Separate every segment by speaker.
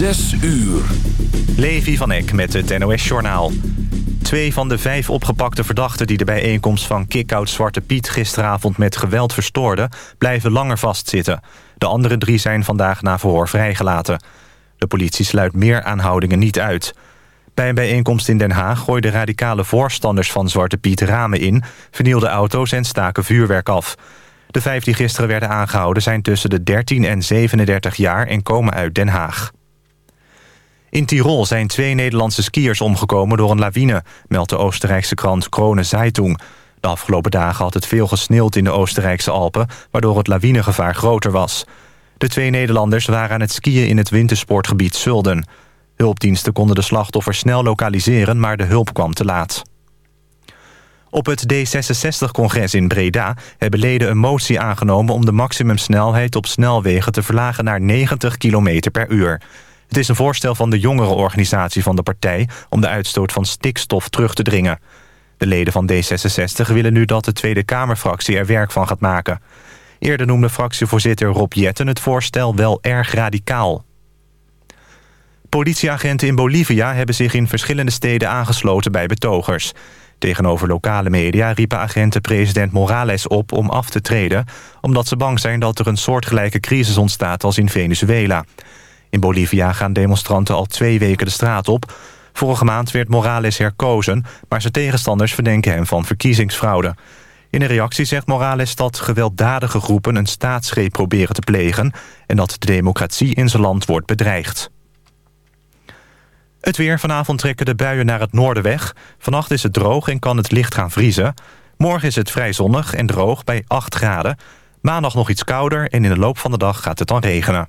Speaker 1: Zes uur.
Speaker 2: Levi van Eck met het NOS-journaal. Twee van de vijf opgepakte verdachten die de bijeenkomst van Kickout Zwarte Piet gisteravond met geweld verstoorden, blijven langer vastzitten. De andere drie zijn vandaag na verhoor vrijgelaten. De politie sluit meer aanhoudingen niet uit. Bij een bijeenkomst in Den Haag gooiden radicale voorstanders van Zwarte Piet ramen in, vernielden auto's en staken vuurwerk af. De vijf die gisteren werden aangehouden zijn tussen de 13 en 37 jaar en komen uit Den Haag. In Tirol zijn twee Nederlandse skiers omgekomen door een lawine... meldt de Oostenrijkse krant Krone Zeitung. De afgelopen dagen had het veel gesneeuwd in de Oostenrijkse Alpen... waardoor het lawinegevaar groter was. De twee Nederlanders waren aan het skiën in het wintersportgebied Zulden. Hulpdiensten konden de slachtoffers snel lokaliseren... maar de hulp kwam te laat. Op het D66-congres in Breda hebben leden een motie aangenomen... om de maximumsnelheid op snelwegen te verlagen naar 90 km per uur... Het is een voorstel van de jongerenorganisatie van de partij... om de uitstoot van stikstof terug te dringen. De leden van D66 willen nu dat de Tweede Kamerfractie er werk van gaat maken. Eerder noemde fractievoorzitter Rob Jetten het voorstel wel erg radicaal. Politieagenten in Bolivia hebben zich in verschillende steden aangesloten bij betogers. Tegenover lokale media riepen agenten president Morales op om af te treden... omdat ze bang zijn dat er een soortgelijke crisis ontstaat als in Venezuela. In Bolivia gaan demonstranten al twee weken de straat op. Vorige maand werd Morales herkozen, maar zijn tegenstanders verdenken hem van verkiezingsfraude. In een reactie zegt Morales dat gewelddadige groepen een staatsgreep proberen te plegen... en dat de democratie in zijn land wordt bedreigd. Het weer. Vanavond trekken de buien naar het noorden weg. Vannacht is het droog en kan het licht gaan vriezen. Morgen is het vrij zonnig en droog bij 8 graden. Maandag nog iets kouder en in de loop van de dag gaat het dan regenen.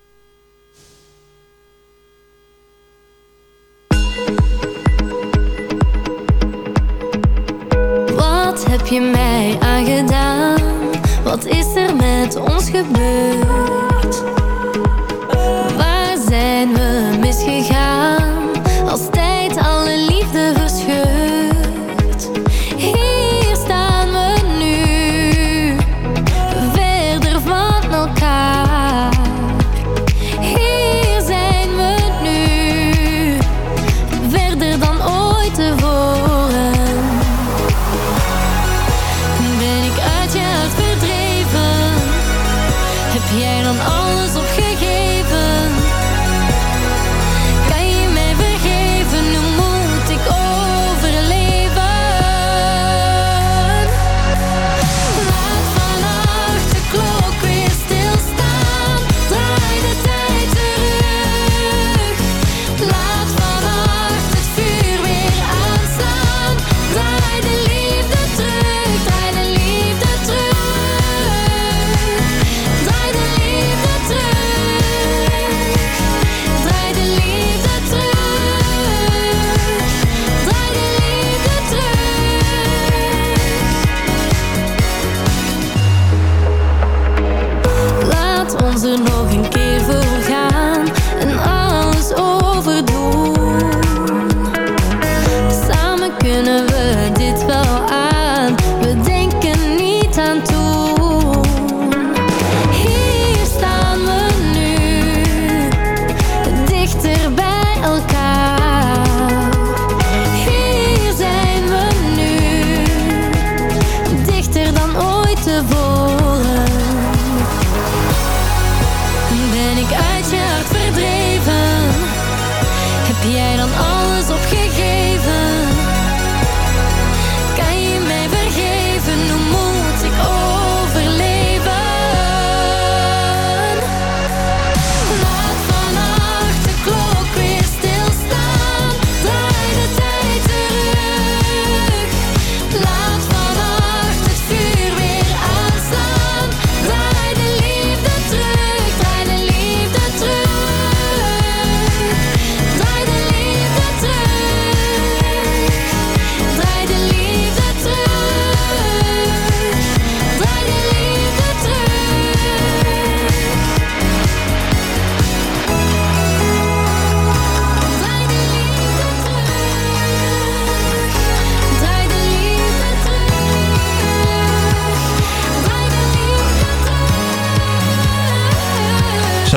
Speaker 3: Heb je mij aangedaan? Wat is er met ons gebeurd?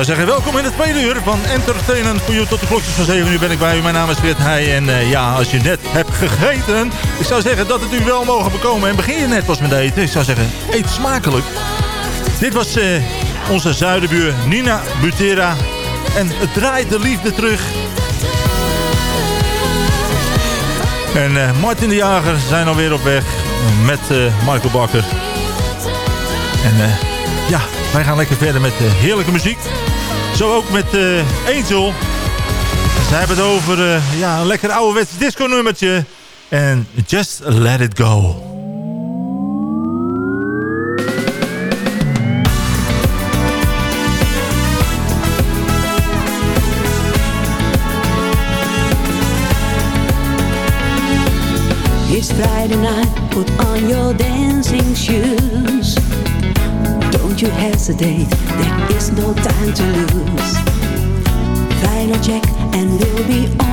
Speaker 4: Zeggen, welkom in het tweede uur van Entertainment voor u tot de klokjes van 7 uur ben ik bij u. Mijn naam is Frit Heij en uh, ja, als je net hebt gegeten, ik zou zeggen dat het u wel mogen bekomen. En begin je net pas met eten, ik zou zeggen, eet smakelijk. Dit was uh, onze zuidenbuur Nina Butera en het draait de liefde terug. En uh, Martin de Jager zijn alweer op weg met Michael Bakker. En ja, wij gaan lekker verder met heerlijke muziek. Zo ook met uh, Angel. Ze hebben het over uh, ja, een lekker ouderwets disco nummertje. En Just Let It Go.
Speaker 5: It's Friday night, put on your dancing shoes Don't you hesitate, there is no time to lose. Final check and we'll be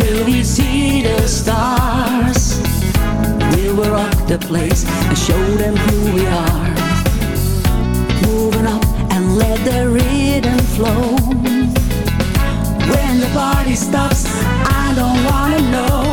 Speaker 5: until we see the stars. We will rock the place and show them who we are. Moving up and let the rhythm flow. When the party stops, I don't wanna know.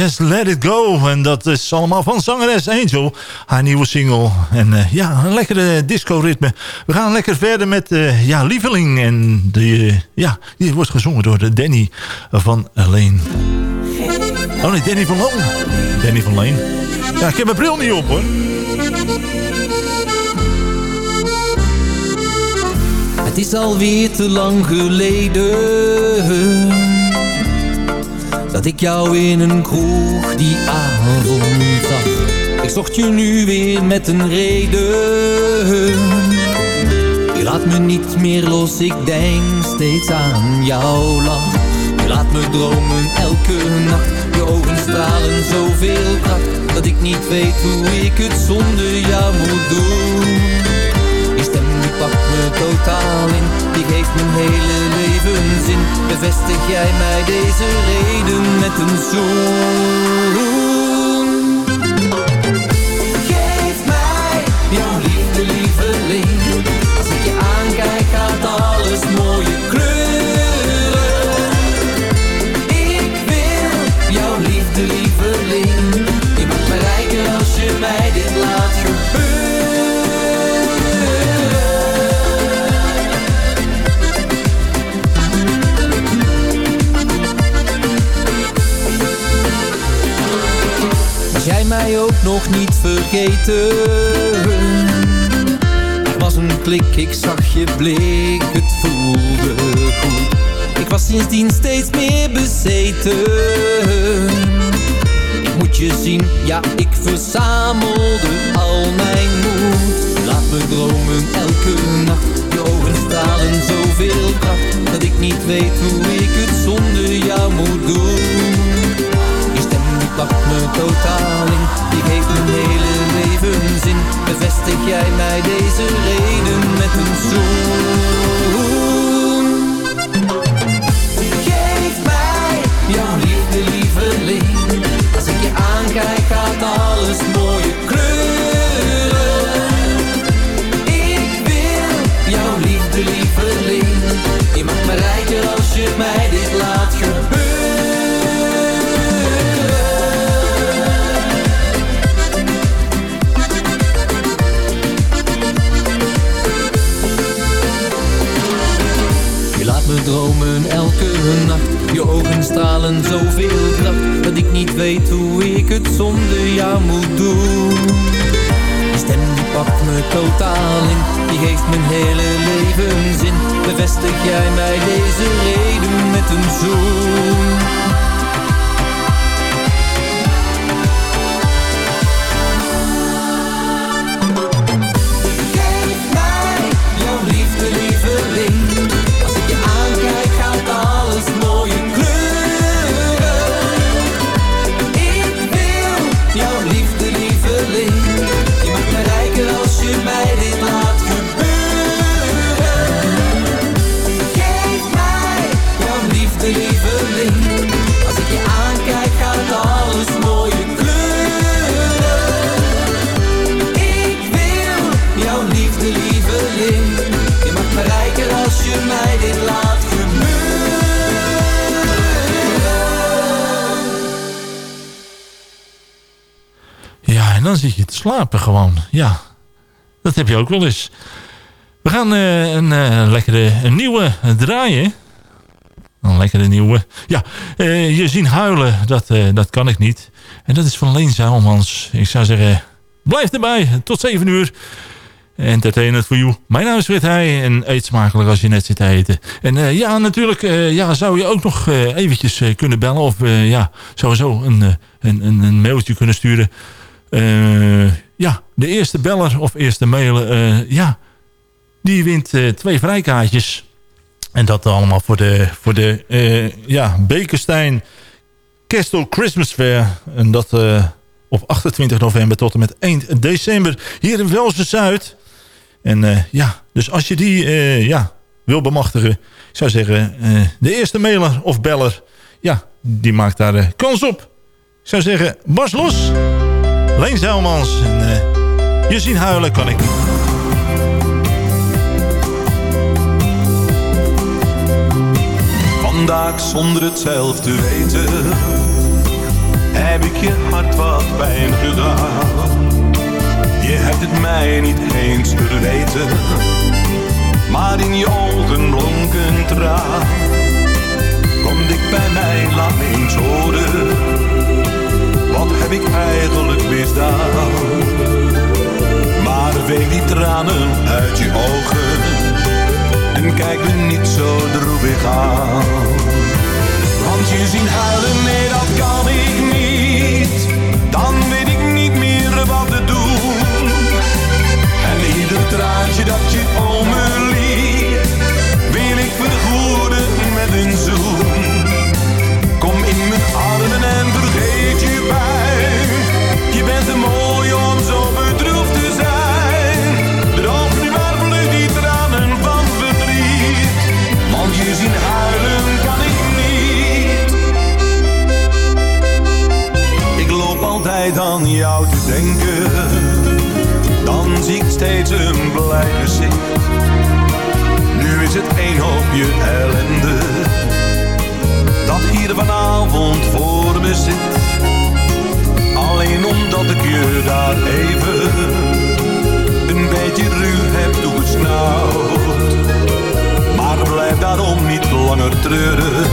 Speaker 5: Just Let It Go.
Speaker 4: En dat is allemaal van zangeres Angel. Haar nieuwe single. En uh, ja, een lekkere disco-ritme. We gaan lekker verder met uh, ja, Lieveling. En die, uh, ja, die wordt gezongen door de Danny van Leen. Oh nee, Danny van Loon. Danny van Leen. Ja, ik heb mijn bril niet op hoor.
Speaker 6: Het is alweer te lang geleden Dat ik jou in een kroeg die avond zag. Ik zocht je nu weer met een reden. Je laat me niet meer los, ik denk steeds aan jouw lach. Je laat me dromen elke nacht Je ogen stralen zoveel kracht. Dat ik niet weet hoe ik het zonder jou moet doen pakt me totaal in. Die geeft mijn hele leven zin. Bevestig jij mij deze reden met een zoen? Geef mij jouw liefde lieveling Als ik je aankijk gaat alles mooie kleuren mij ook nog niet vergeten? Er was een klik, ik zag je blik, het voelde goed. Ik was sindsdien steeds meer bezeten. Ik moet je zien, ja ik verzamelde al mijn moed. Laat me dromen elke nacht, je ogen stralen zoveel kracht. Dat ik niet weet hoe ik het zonder jou moet doen. Je pakt me totaal in. Die geeft mijn hele leven zin. Bevestig jij mij deze reden met een zoen? Geef mij jouw liefde lieveling Als ik je aankijk gaat alles mooie kleuren. Ik wil jouw liefde lieveling Je maakt me rijker als je mij totaal in. Die geeft mijn hele leven zin. Bevestig jij mij deze reden met een zoen
Speaker 4: slapen gewoon. Ja, dat heb je ook wel eens. We gaan eh, een eh, lekkere een nieuwe draaien. Een lekkere nieuwe. Ja, eh, je zien huilen, dat, dat kan ik niet. En dat is van Leen Zaalmans. Ik zou zeggen, blijf erbij. Tot 7 uur. Entertainment voor you. Mijn naam is Heij en eet smakelijk als je net zit te eten. En ja, natuurlijk ja, zou je ook nog eh, eventjes kunnen bellen. Of ja, sowieso een, een, een, een mailtje kunnen sturen. Eh, ja, de eerste beller of eerste mailer. eh, ja, die wint eh, twee vrijkaartjes. En dat allemaal voor de, voor de ja, Bekenstein Castle Christmas Fair. En dat op 28 november tot en met 1 december hier in Velsen-Zuid. En eh, ja, dus als je die ja, wil bemachtigen, ik zou zeggen, de eerste mailer of beller, ja, die maakt daar kans op. Ik zou zeggen, Bas Los, Leen Zijlmans en eh, je zien huilen kan ik niet.
Speaker 7: Vandaag zonder het zelf te weten heb ik je hart wat pijn gedaan. Je hebt het mij niet eens verweten, maar in je ogen blonk een traan. Kom dik bij mij, laat me eens horen, wat heb ik eigenlijk misdaan? Maar veeg die tranen uit je ogen en kijk me niet zo droevig aan. Want je zien huilen, nee dat kan ik niet. Dan weet ik niet meer wat te doen. En ieder traantje dat je om Dan zie ik steeds een blij gezicht. Nu is het één hoopje ellende. Dat hier vanavond voor me zit. Alleen omdat ik je daar even een beetje ruw heb toegesnauwd. Maar blijf daarom niet langer treuren.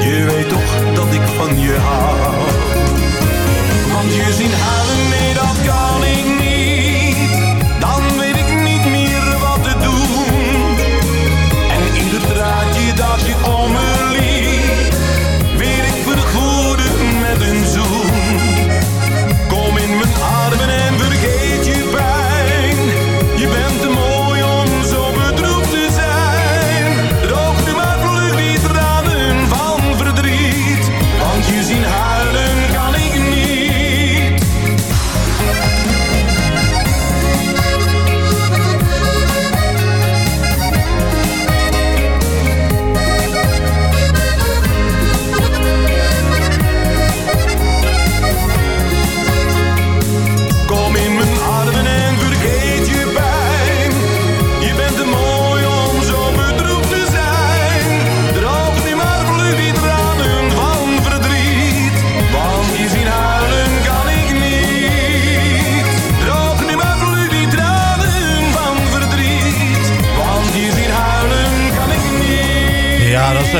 Speaker 7: Je weet toch dat ik van je hou. Want je zien huilen, nee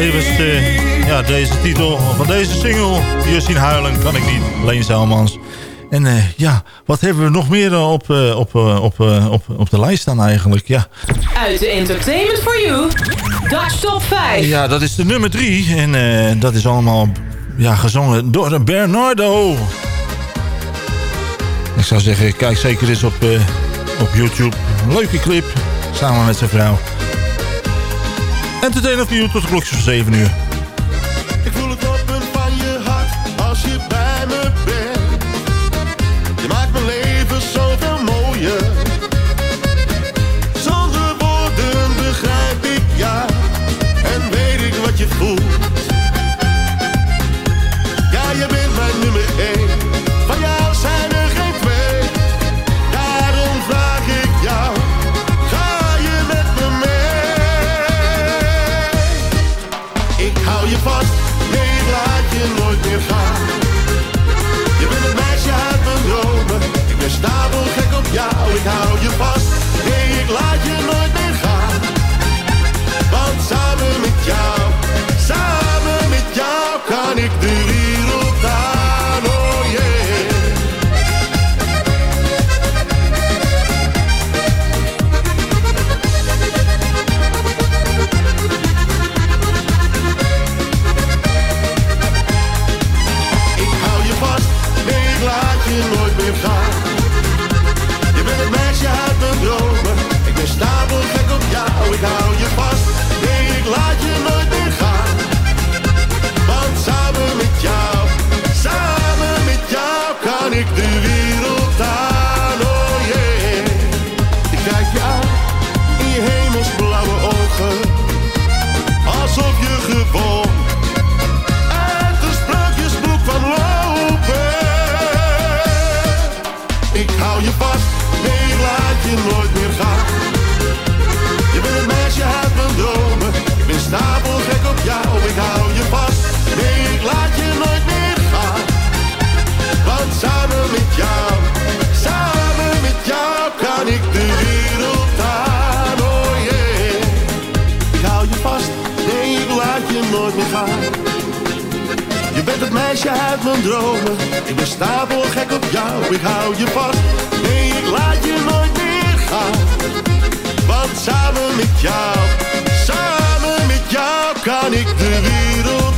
Speaker 7: niet.
Speaker 4: Ja, eh, deze titel van deze single. Zien huilen kan ik niet. Leen Zelmans. En eh, ja, wat hebben we nog meer eh, op, eh, op, eh, op, eh, op, op de lijst staan eigenlijk? Ja.
Speaker 8: Uit de Entertainment for You, Dutch Top 5.
Speaker 4: ja, dat is de nummer drie. En eh, dat is allemaal ja, gezongen door Bernardo. Ik zou zeggen, kijk zeker eens op, eh, op YouTube. Leuke clip. Samen met zijn vrouw. For You tot de klokjes van 7 uur.
Speaker 9: Je
Speaker 10: uit mijn dromen. Ik ben stapel gek op jou, ik hou je vast. Nee, ik laat je nooit meer gaan. Want samen met jou, samen met jou kan ik de wereld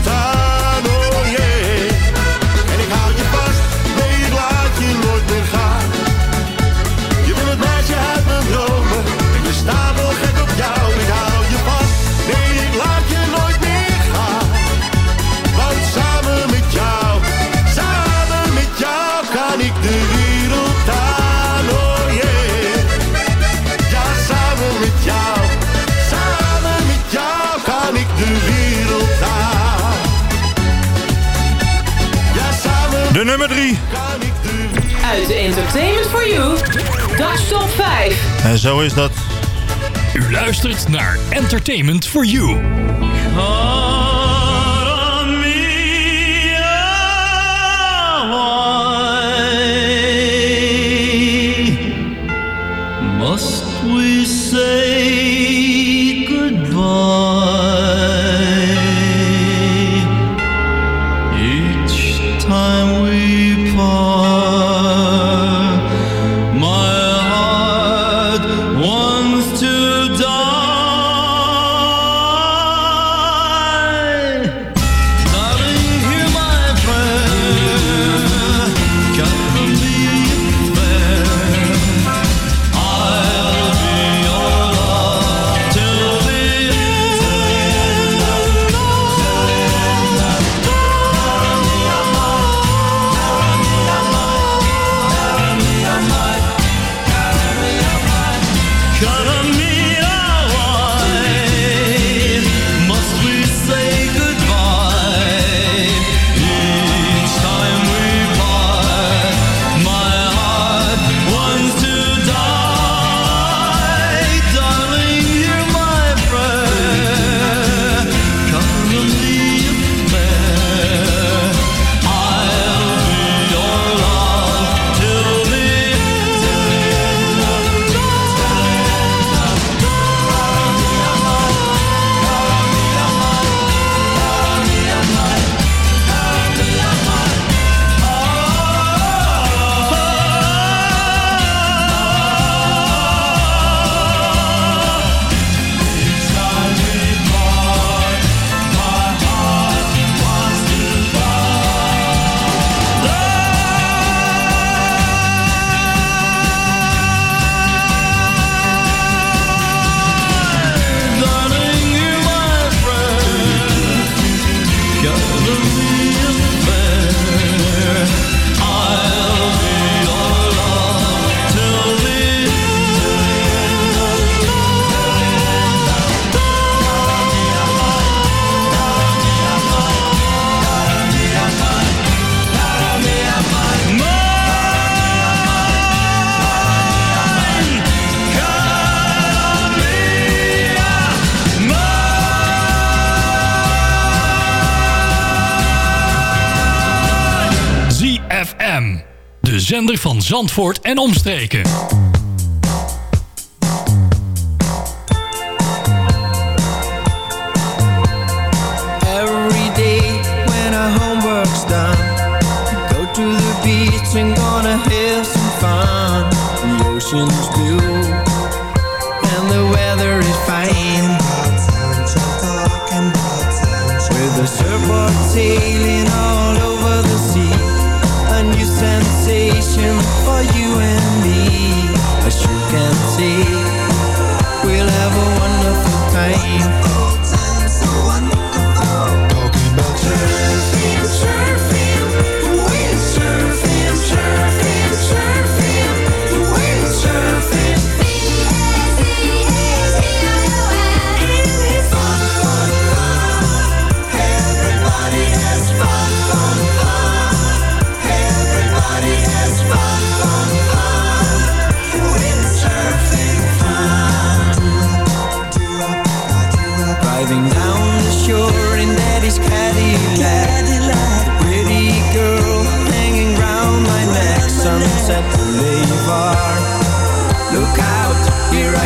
Speaker 8: entertainment for you. Dutch Top 5.
Speaker 4: En zo is dat.
Speaker 6: U luistert naar Entertainment for You.
Speaker 11: Oh.
Speaker 6: FM, de zender van Zandvoort en omstreken.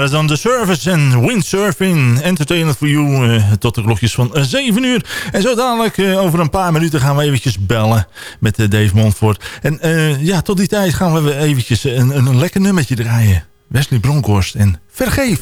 Speaker 4: waren dan de Service en Windsurfing. Entertainment for you eh, tot de klokjes van 7 uur. En zo dadelijk eh, over een paar minuten gaan we eventjes bellen met eh, Dave Montfort. En eh, ja, tot die tijd gaan we eventjes een, een lekker nummertje draaien. Wesley Bronkhorst en Vergeef.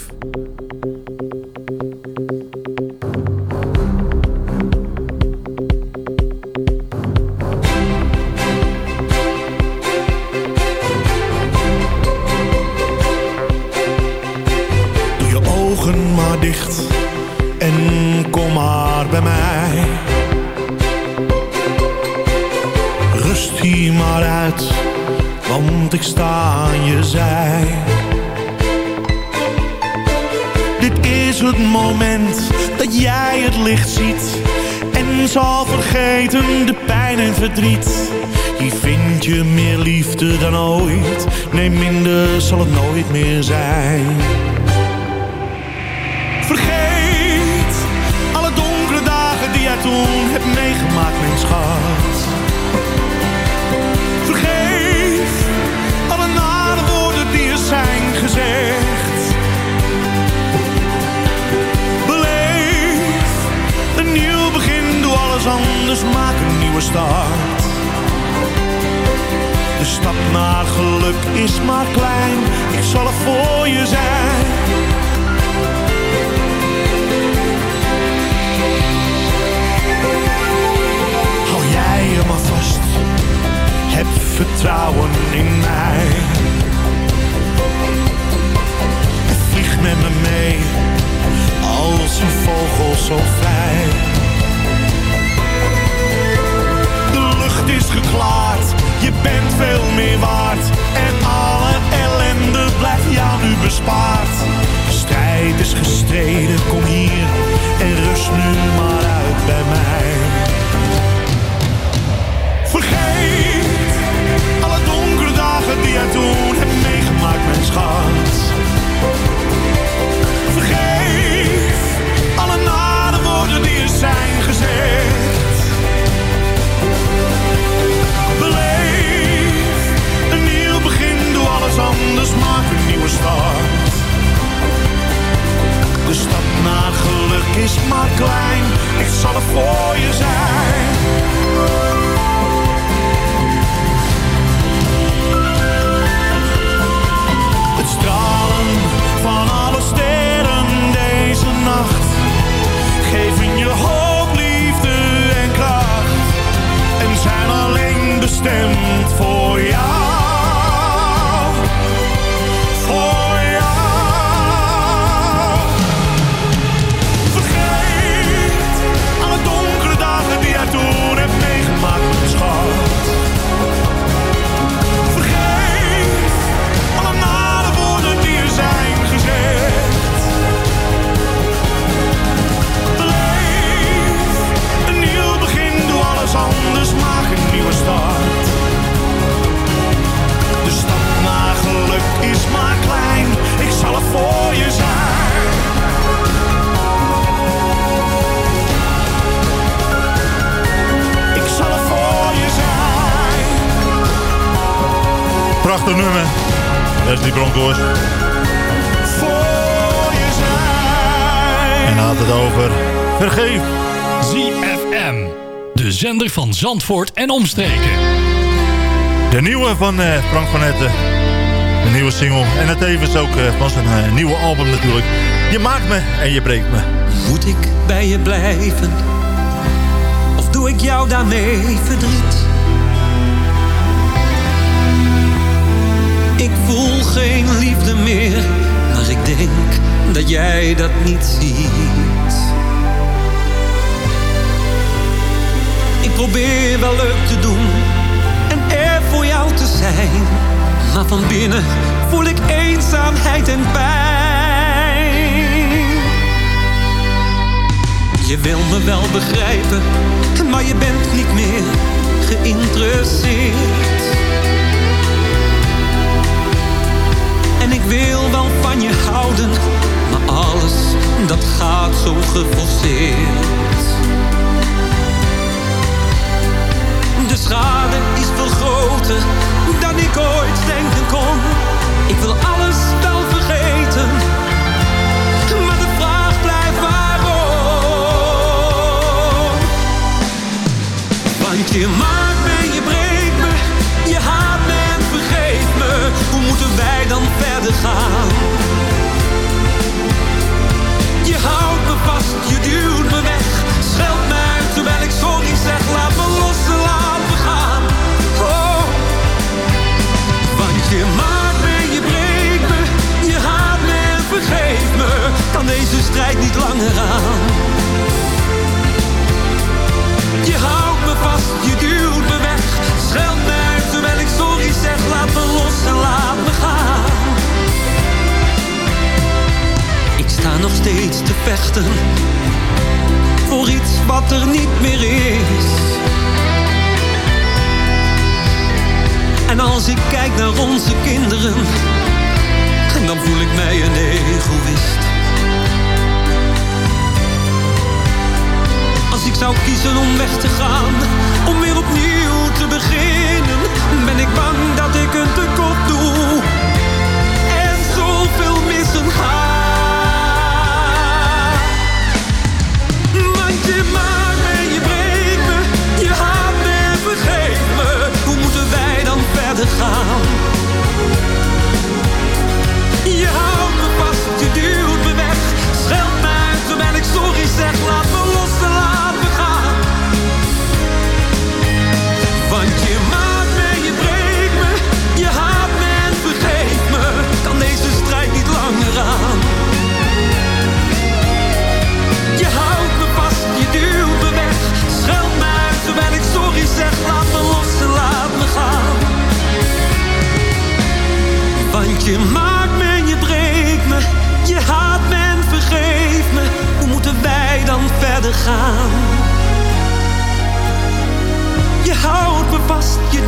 Speaker 9: Want ik sta aan je zij. Dit is het moment dat jij het licht ziet en zal vergeten de pijn en verdriet. Hier vind je meer liefde dan ooit, nee minder zal het nooit meer zijn. Is maar klein, ik zal er voor je zijn. Hou jij je maar vast, heb vertrouwen in mij. Vlieg met me mee, als een vogel zo vrij. De lucht is geklaard, je bent veel meer waard. En alle ellende blijft jou nu bespaard. Strijd is gestreden, kom hier en rust nu maar uit bij mij. Vergeet alle donkere dagen die jij toen hebt meegemaakt, mijn schat. Vergeet alle nare woorden die er zijn gezegd. Anders, maak een nieuwe start. De stap naar geluk is maar klein, ik zal er voor je zijn. Het stralen van alle sterren deze nacht geven je hoop, liefde en kracht en zijn alleen bestemd voor
Speaker 4: Prachtig nummer. Bronkhorst.
Speaker 9: Je zijn.
Speaker 4: En had het over Vergeef.
Speaker 12: ZFM. De zender van Zandvoort en omstreken.
Speaker 4: De nieuwe van eh, Frank van Etten. De nieuwe single. En het tevens ook eh, van zijn eh, nieuwe album natuurlijk. Je maakt me en je breekt me.
Speaker 13: Moet ik bij je blijven? Of doe ik jou daarmee verdriet? Voel geen liefde meer, maar ik denk dat jij dat niet ziet. Ik probeer wel leuk te doen en er voor jou te zijn. Maar van binnen voel ik eenzaamheid en pijn. Je wil me wel begrijpen, maar je bent niet meer geïnteresseerd. Je houden, maar alles dat gaat zo geforceerd.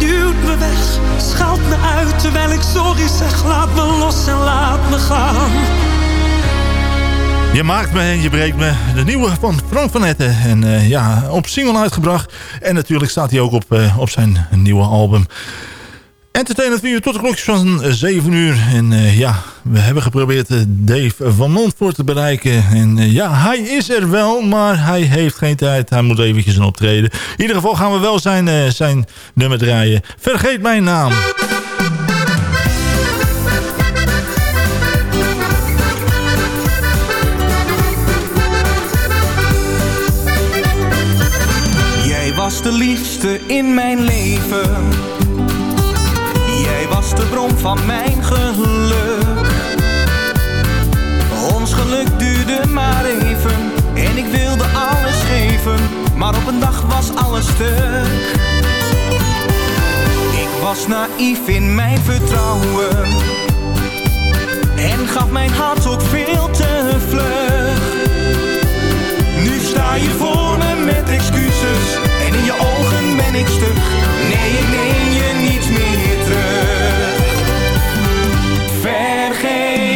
Speaker 13: Duwt me weg, schaalt me uit terwijl ik sorry zeg. Laat me los en laat me gaan.
Speaker 4: Je maakt me en je breekt me. De nieuwe van Frank van Etten. En eh, ja, op single uitgebracht. En natuurlijk staat hij ook op, eh, op zijn nieuwe album. Entertainment 4 tot de klokjes van 7 uur. En eh, ja, we hebben geprobeerd eh, Dave van Montfort te bereiken. En eh, ja, hij is er wel, maar hij heeft geen tijd. Hij moet eventjes een optreden. In ieder geval gaan we wel zijn, zijn nummer draaien. Vergeet mijn naam.
Speaker 14: Jij was de liefste in mijn leven. De bron van mijn geluk. Ons geluk duurde maar even. En ik wilde alles geven. Maar op een dag was alles stuk. Ik was naïef in mijn vertrouwen. En gaf mijn hart ook veel te vlug. Nu sta je voor me met excuses En in je ogen ben ik stug Nee, ik neem je niet meer Vergeet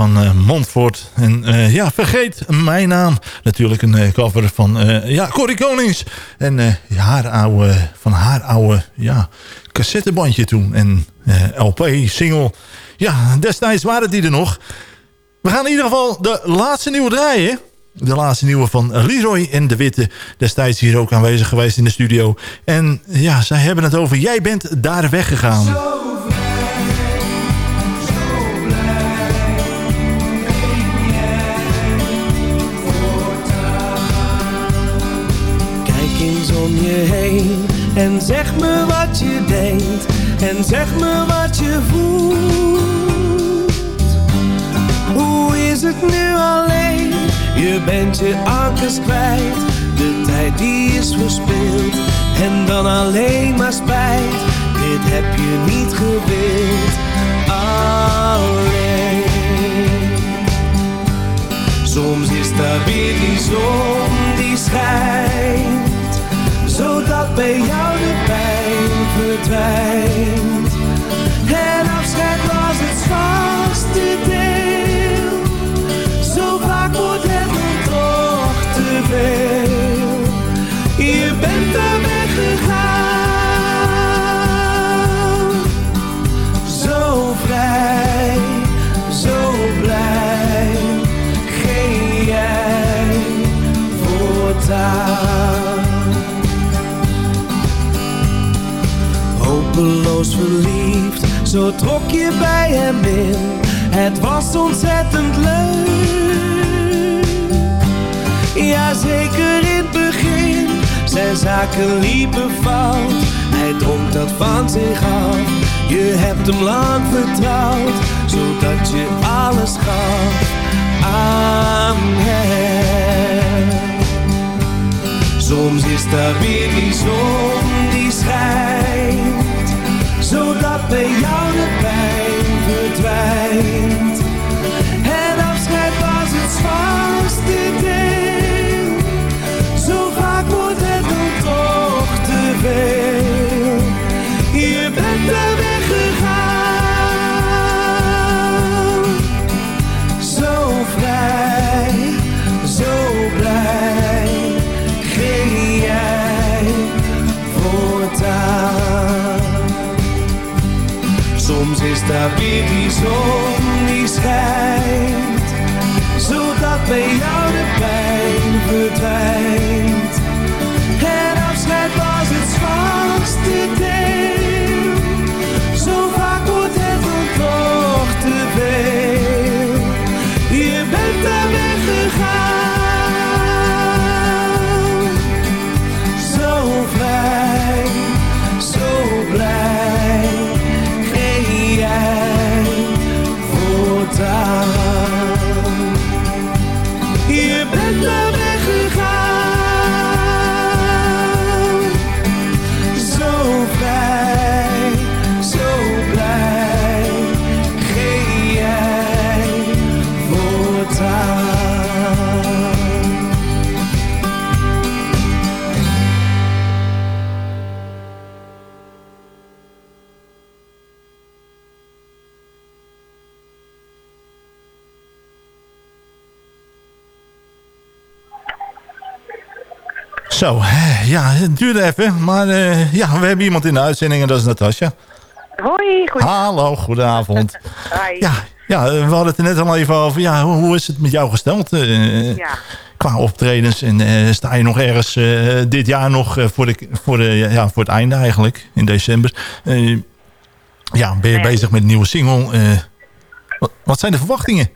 Speaker 4: van eh, Montfort. En eh, ja, vergeet mijn naam. Natuurlijk een eh, cover van ja, Corrie Konings. En haar oude, van haar oude ja, cassettebandje toen. En LP, single. Ja, destijds waren die er nog. We gaan in ieder geval de laatste nieuwe draaien. De laatste nieuwe van Leroy en De Witte. Destijds hier ook aanwezig geweest in de studio. En ja, zij hebben het over Jij bent daar weggegaan.
Speaker 15: Je heen en zeg me wat je denkt en zeg me wat je voelt. Hoe is het nu alleen? Je bent je ankers kwijt, de tijd die is verspild en dan alleen maar spijt. Dit heb je niet gewild, alleen. Soms is daar weer die zon die schijnt, zodat bij jou de pijn verdwijnt. En afscheid was het zwaarste deel, zo vaak wordt het dan toch te veel. Je bent er weggegaan, zo vrij, zo blij geen jij voortaan. Hopeloos verliefd, zo trok je bij hem in. Het was ontzettend leuk. Ja, zeker in het begin, zijn zaken liepen fout. Hij dronk dat van zich af. Je hebt hem lang vertrouwd, zodat je alles gaf aan hem. Soms is daar weer die zon die schijnt, zodat bij jou de pijn verdwijnt. En afscheid was het zwaarste deel, zo vaak wordt het dan toch te veel. Daar weer die zon die schijnt, zodat bij jou de pijn verdwijnt. Het
Speaker 4: duurde even. Maar eh, ja, we hebben iemand in de uitzending en dat is Natasja.
Speaker 16: Hoi, goed.
Speaker 4: Hallo, goedenavond.
Speaker 16: Hi.
Speaker 4: Ja, ja, we hadden het er net al even over. Ja, hoe, is het met jou gesteld? eh,
Speaker 16: Ja.
Speaker 4: Qua optredens. En eh, sta je nog ergens eh, dit jaar nog eh, voor, de, voor, de, ja, voor het einde eigenlijk, in december. Eh, ja, ben je bezig met een nieuwe single? eh, wat, wat zijn de verwachtingen?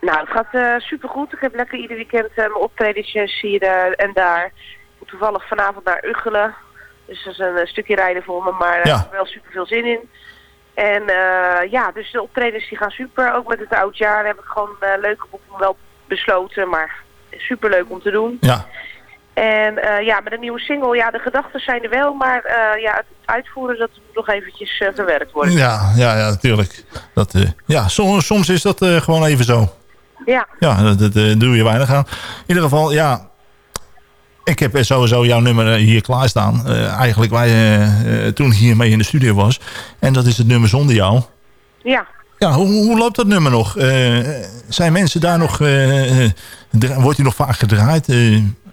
Speaker 16: Nou, het gaat eh supergoed. Ik heb lekker ieder weekend eh, mijn optredens hier eh, en daar. Toevallig vanavond naar Uggelen. Dus dat is een, eh, stukje rijden voor me, maar
Speaker 4: Ja.
Speaker 16: er wel super veel zin in. En eh, ja, dus de optredens die gaan super. Ook met het oudjaar heb ik gewoon uh, leuke boeken wel besloten, maar super leuk om te doen.
Speaker 4: Ja.
Speaker 16: En eh, ja, met een nieuwe single, ja, de gedachten zijn er wel, maar eh, ja, het uitvoeren, dat moet nog eventjes eh, verwerkt worden.
Speaker 4: Ja, ja, ja natuurlijk. Dat, eh, ja, soms, soms is dat eh, gewoon even zo.
Speaker 16: Ja.
Speaker 4: Ja, eh, doe je weinig aan. In ieder geval, ja... Ik heb sowieso jouw nummer eh, hier klaarstaan. Eh eigenlijk waar je eh, toen hiermee in de studio was. En dat is het nummer zonder jou.
Speaker 16: Ja.
Speaker 4: Ja, hoe, hoe loopt dat nummer nog? Zijn mensen daar nog... wordt hij nog vaak gedraaid?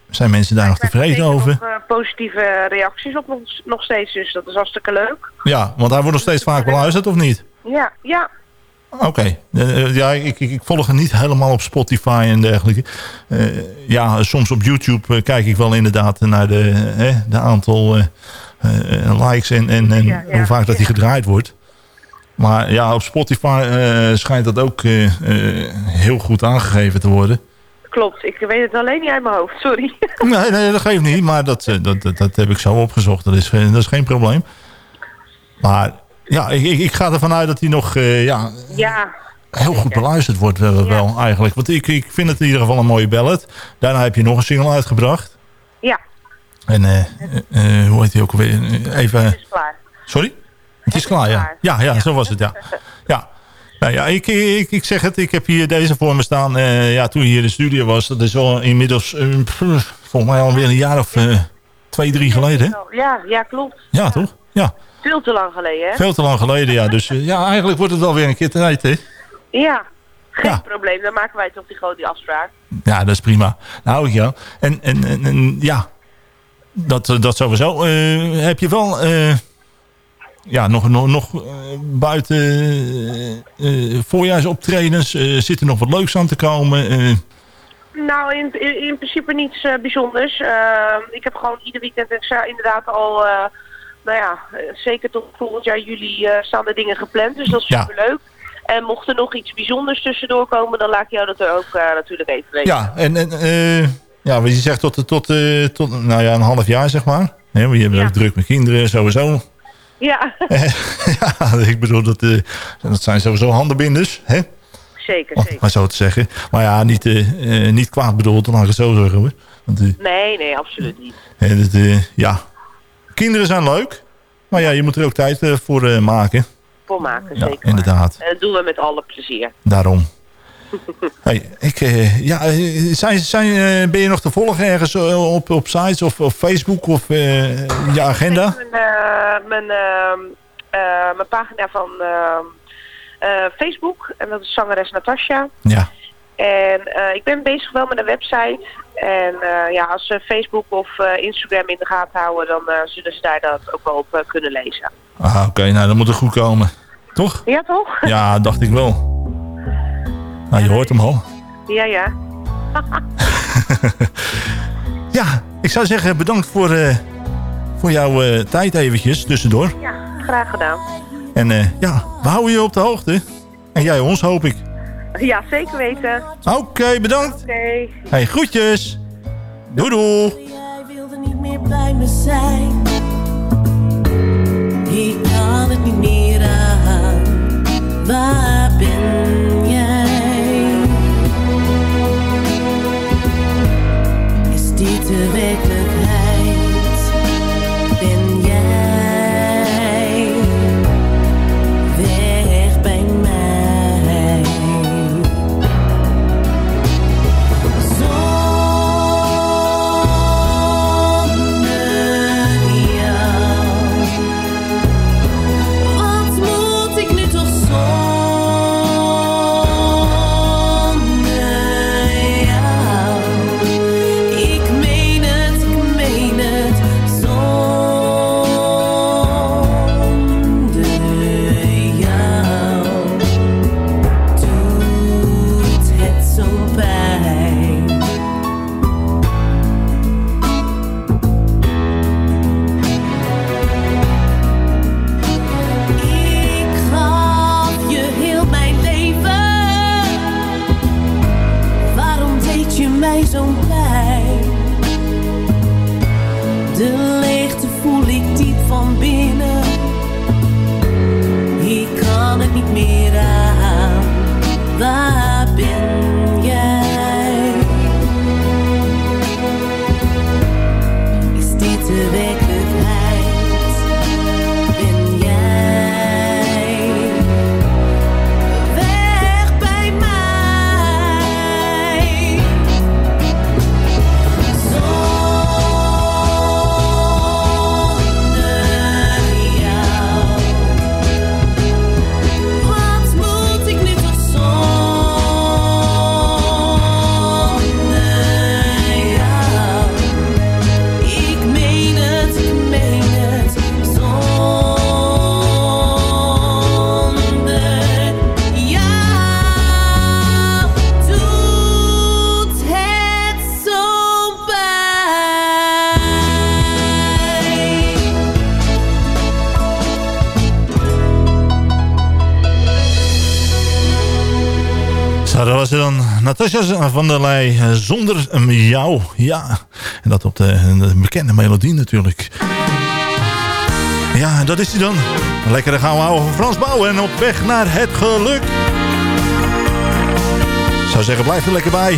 Speaker 4: Zijn mensen daar nog tevreden over?
Speaker 16: Nog, positieve reacties op nog, nog steeds, dus dat is hartstikke leuk.
Speaker 4: Ja, want hij wordt nog steeds vaak beluisterd, of niet?
Speaker 16: Ja, ja.
Speaker 4: Oké. Eh, eh, ja, ik, ik, ik volg het niet helemaal op Spotify en dergelijke. Eh, ja, soms op YouTube kijk ik wel inderdaad naar de, de aantal likes en, en, en
Speaker 16: Ja, ja,
Speaker 4: hoe vaak dat die gedraaid wordt. Maar ja, op Spotify schijnt dat ook heel goed aangegeven te worden.
Speaker 16: Klopt, ik weet het alleen niet uit mijn hoofd, sorry.
Speaker 4: Nee, nee, dat geeft niet. Maar dat, dat, dat, dat heb ik zo opgezocht. Dat is, geen- dat is geen probleem. Maar ja, ik, ik, ik ga ervan uit dat hij nog eh, ja,
Speaker 16: Ja,
Speaker 4: heel goed beluisterd wordt wel, wel eigenlijk. Want ik, ik vind het in ieder geval een mooie ballad. Daarna heb je nog een single uitgebracht.
Speaker 16: ja,
Speaker 4: En eh, eh, eh, hoe heet die ook alweer? Eh, Even...
Speaker 16: het is klaar.
Speaker 4: Sorry? Het is klaar, ja. Ja, ja, zo was het, ja. Ja. Nou ja, ik, ik, ik zeg het, ik heb hier deze voor me staan. eh, ja, toen je hier in de studio was, dat is al inmiddels, eh, pff, volgens mij alweer een jaar of eh, twee, drie geleden. hè?
Speaker 16: Ja, ja, klopt.
Speaker 4: Ja, toch? Ja,
Speaker 16: Veel te lang geleden, hè?
Speaker 4: veel te lang geleden, ja. Dus eh, ja, eigenlijk wordt het alweer een keer tijd, hè?
Speaker 16: Ja, geen probleem. Dan maken wij toch die grote afspraak.
Speaker 4: Ja, dat is prima. Nou, ja. En, en, en, en ja, dat, eh, dat sowieso. Eh, heb je wel, ja, nog, nog, nog buiten voorjaarsoptredens, zit er nog wat leuks aan te komen?
Speaker 16: Nou, in, in, in principe niets bijzonders. Ik heb gewoon ieder weekend inderdaad al, nou ja, eh, zeker tot volgend jaar juli eh, staan er dingen gepland. Dus dat is
Speaker 4: Ja.
Speaker 16: superleuk. En mocht er nog iets bijzonders tussendoor komen, dan laat ik jou dat er ook eh, natuurlijk even weten.
Speaker 4: ja, en, en ja, wat je zegt tot, tot, tot nou ja, een half jaar, zeg maar. Hè, want je hebt ook druk met kinderen, sowieso.
Speaker 16: Ja,
Speaker 4: ja, ik bedoel, dat, dat zijn sowieso handenbinders, hè?
Speaker 16: zeker, zeker.
Speaker 4: maar zo te zeggen. Maar ja, niet, niet kwaad bedoeld, dan laat ik het zo zeggen hoor. Want,
Speaker 16: Nee, nee, absoluut niet.
Speaker 4: dat, ja, kinderen zijn leuk. Maar ja, je moet er ook tijd eh, voor eh, maken.
Speaker 16: Voor maken,
Speaker 4: Ja,
Speaker 16: zeker.
Speaker 4: inderdaad.
Speaker 16: En dat doen we met alle plezier.
Speaker 4: Daarom. Hey, ik, eh, ja, eh, zijn, zijn, eh, ben je nog te volgen ergens eh, op, op sites of op Facebook of eh, je agenda?
Speaker 16: Mijn, eh, mijn, ehm, eh, mijn pagina van ehm, eh, Facebook, en dat is zangeres Natasja.
Speaker 4: Ja.
Speaker 16: En eh, ik ben bezig wel met een website. En eh, ja, als ze Facebook of eh, Instagram in de gaten houden, dan eh, zullen ze daar dat ook wel op kunnen lezen.
Speaker 4: Ah, oké, nou dan moet het goed komen. Toch?
Speaker 16: Ja, toch?
Speaker 4: Ja, dacht ik wel. Nou, je hoort hem al.
Speaker 16: Ja, ja.
Speaker 4: Ja, ik zou zeggen bedankt voor, voor jouw tijd eventjes tussendoor.
Speaker 16: Ja, graag gedaan.
Speaker 4: En ja, we houden je op de hoogte. En jij ons, hoop ik.
Speaker 16: Ja, zeker weten.
Speaker 4: Oké, bedankt.
Speaker 16: Oké.
Speaker 4: Hey, groetjes. Doei doei.
Speaker 5: niet meer bij me zijn. Ik kan het niet meer aan. Waar ben jij? Is dit de werkelijkheid? Van
Speaker 4: der Leij eh, zonder jou. Ja, en dat op de, de bekende melodie natuurlijk. Ja, dat is hij dan. Lekker gaan we houden Frans Bouwen en op weg naar het geluk. Ik zou zeggen, blijf er lekker bij.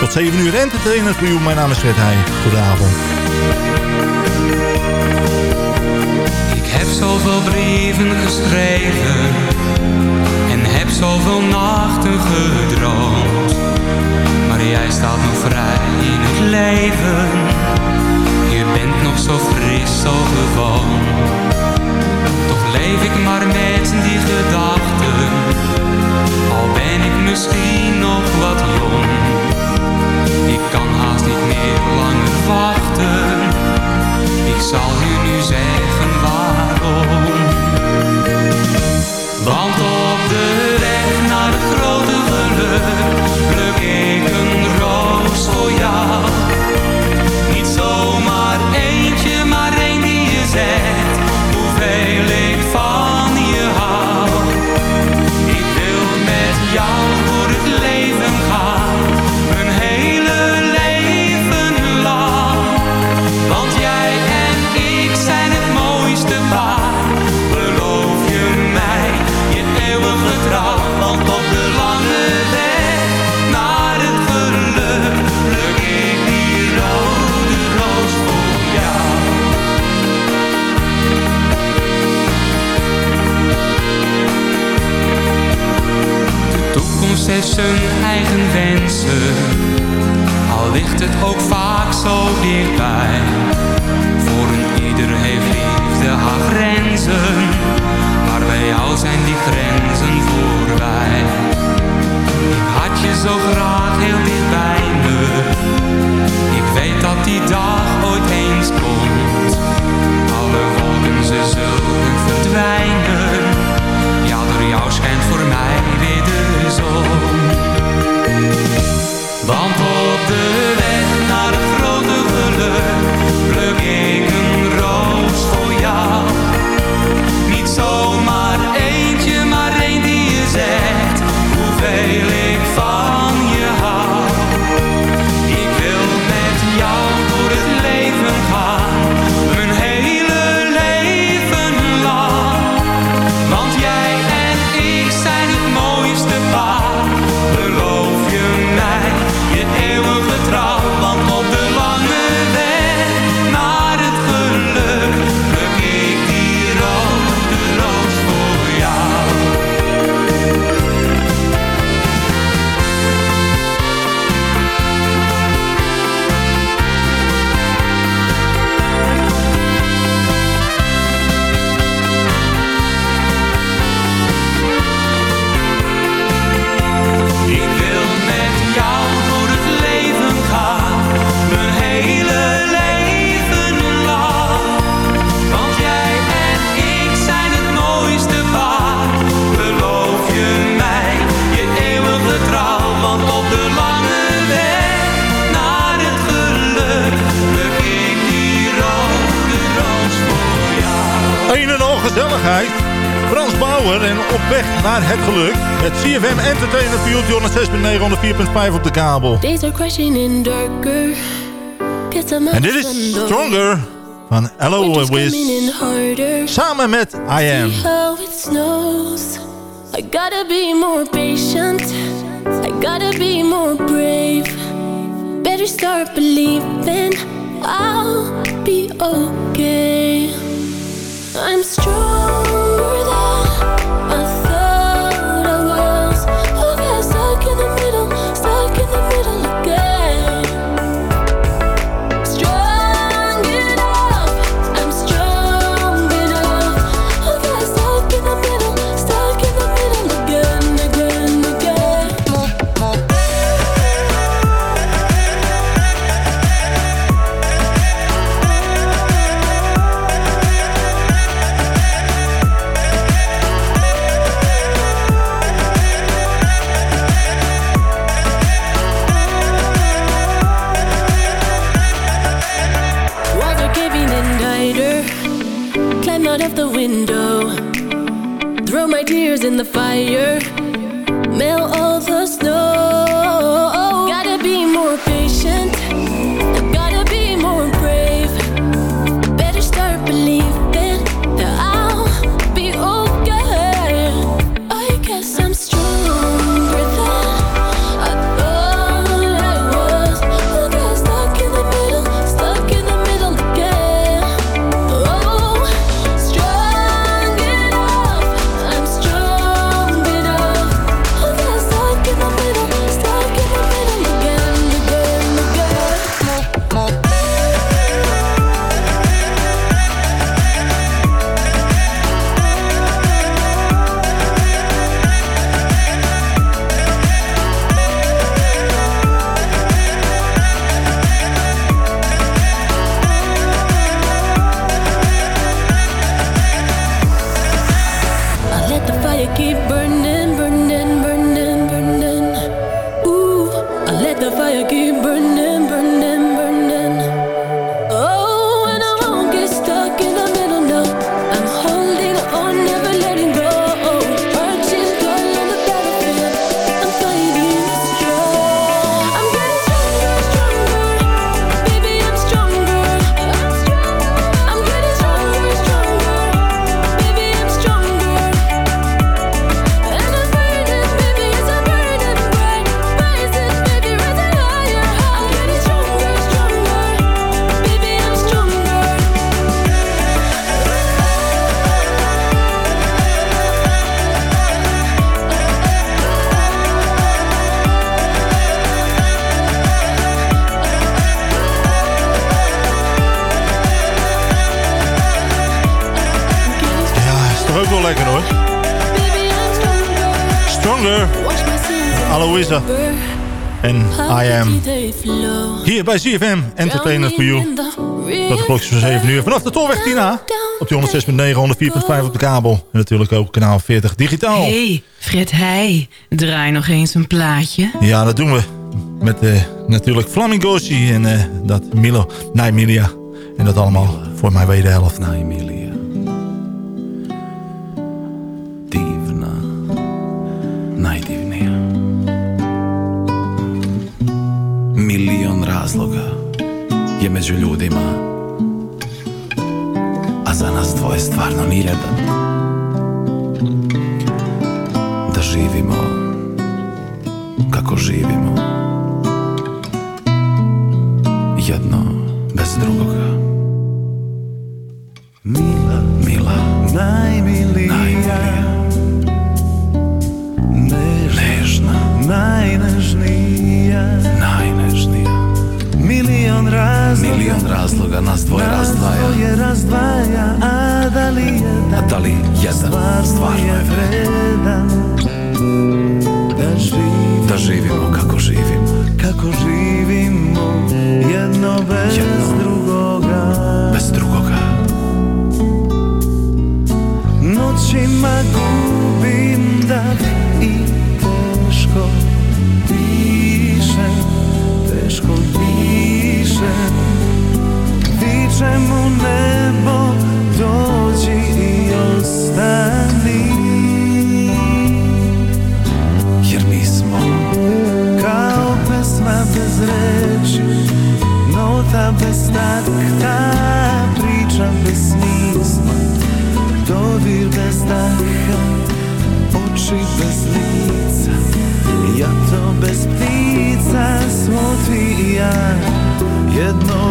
Speaker 4: Tot 7 uur entertainer voor u. Mijn naam is Fred Heij. Goedenavond.
Speaker 17: Ik heb zoveel brieven geschreven en heb zoveel nachten gedroomd. Maar jij staat nog vrij in het leven. Je bent nog zo fris, zo gewoon. Toch leef ik maar met die gedachten. Al ben ik misschien nog wat jong. Ik kan haast niet meer langer wachten. Ik zal u nu zeggen waarom. Want pluk ik een roos voor jou. Heeft zijn eigen wensen, al ligt het ook vaak zo dichtbij. Voor een ieder heeft liefde haar grenzen, maar bij jou zijn die grenzen voorbij. Ik had je zo graag heel dicht bij me, ik weet dat die dag ooit eens komt. Alle wolken ze zullen verdwijnen, ja door jou schijnt voor
Speaker 4: kabel.
Speaker 3: Days are crashing in darker. Guess I'm
Speaker 4: En dit is Stronger van Hello Wiz. Samen met I Am.
Speaker 3: I gotta be more patient. I gotta be more brave. Better start believing I'll be okay. I'm stronger
Speaker 4: hier bij CFM Entertainment for You. Tot de klok is van 7 uur. Vanaf de Tolweg Tina. Op die 106.9, 104.5 op de kabel. En natuurlijk ook kanaal 40 digitaal.
Speaker 8: hey, Fred Heij, draai nog eens een plaatje.
Speaker 4: Ja, dat doen we. Met eh, natuurlijk Flamingosi en eh, dat Milo, Naimilia. En dat allemaal voor mijn wederhelft.
Speaker 15: Naimilia. Bez drugoga. Mila, Mila,
Speaker 18: najmilija, nežna, najnežnija,
Speaker 15: najnežnija.
Speaker 18: Milion razloga,
Speaker 15: Milion razloga nas dvoje
Speaker 18: nas
Speaker 15: razdvaja.
Speaker 18: dvoje razdvaja, a da li jedan,
Speaker 15: A da li jedan stvarno je
Speaker 18: vredan, da živimo,
Speaker 15: da živimo.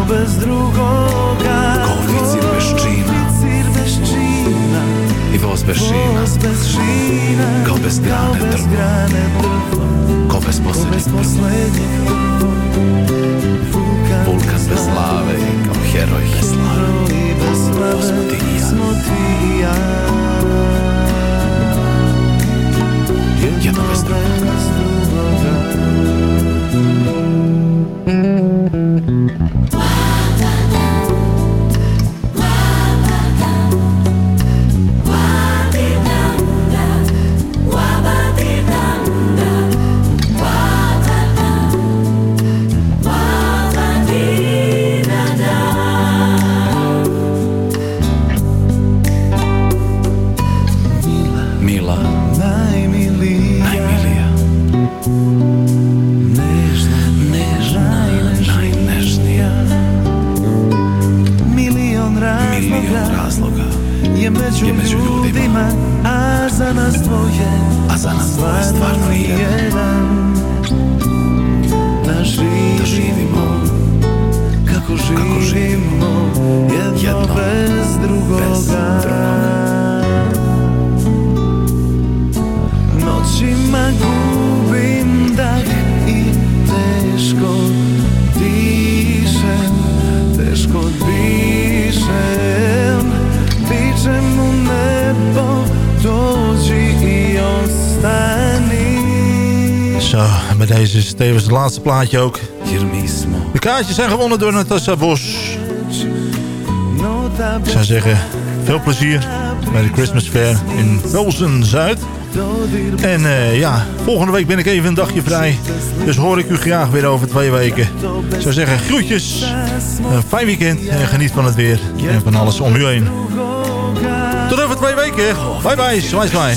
Speaker 18: bez drugoga. Kofficir bez
Speaker 15: čina.
Speaker 18: Bez čina.
Speaker 15: I voz bez šina.
Speaker 18: Voz bez šina.
Speaker 15: Bez grane drvo Kao bez
Speaker 18: Vulkan
Speaker 15: bez lave Kao heroj bez
Speaker 18: lave
Speaker 15: smo ti i ja. Jedno bez drugoga.
Speaker 4: Laatste plaatje ook. De kaartjes zijn gewonnen door Natasha Bos. Ik zou zeggen, veel plezier bij de Christmas Fair in Velsen Zuid. En eh, ja, volgende week ben ik even een dagje vrij. Dus hoor ik u graag weer over twee weken. Ik zou zeggen, groetjes. Een fijn weekend en geniet van het weer. En van alles om u heen. Tot over twee weken. Bye bye, zwaai zwaai.